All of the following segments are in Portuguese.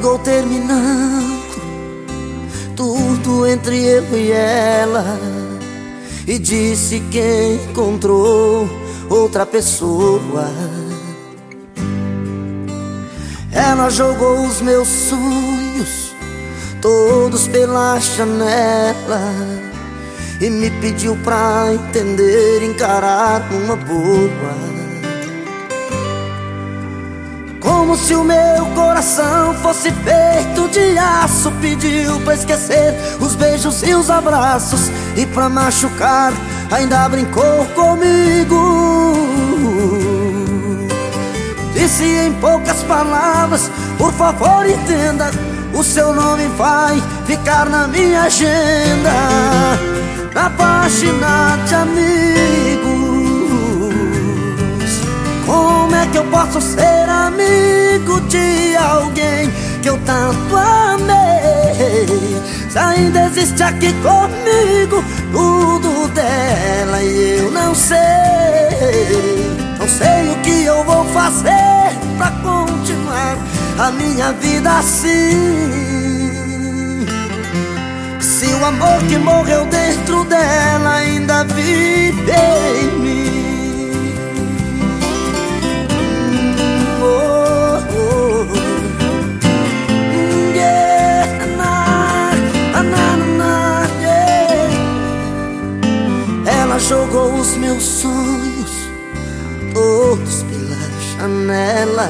Ligou terminando tudo entre eu e ela e disse que encontrou outra pessoa. Ela jogou os meus sonhos todos pela janela e me pediu pra entender, encarar uma boa. Como se o meu coração fosse feito de aço Pediu pra esquecer os beijos e os abraços E pra machucar ainda brincou comigo. Disse em poucas palavras, por favor entenda O seu nome vai ficar na minha agenda. Na página de amigos que eu posso ser amigo de alguém que eu tanto amei. Se ainda existe aqui comigo tudo dela e eu não sei. Não sei o que eu vou fazer pra continuar a minha vida assim. Se o amor que morreu dentro dela jogou os meus sonhos todos pela janela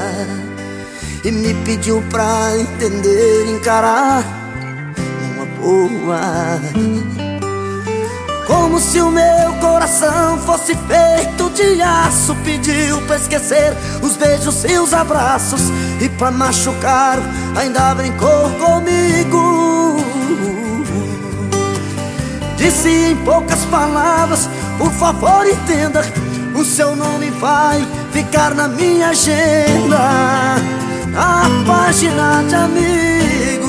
e me pediu pra entender, encarar uma boa. Como se o meu coração fosse feito de aço Pediu pra esquecer os beijos e os abraços E pra machucar ainda brincou comigo Disse em poucas palavras por favor entenda O seu nome vai ficar na minha agenda. Na página de amigos.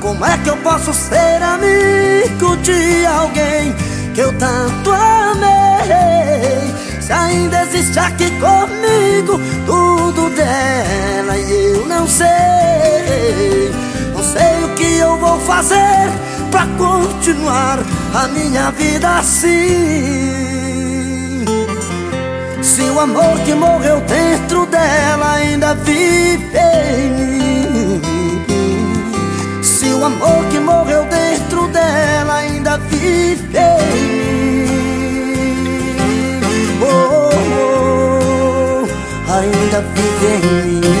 Como é que eu posso ser amigo de alguém Que eu tanto amei? Se ainda existe aqui comigo Tudo dela e eu não sei Não sei o que eu vou fazer pra continuar a minha vida assim. Se o amor que morreu dentro dela ainda vive em mim. Se o amor que morreu dentro dela ainda vive em mim. Oh, oh, oh ainda vive em mim.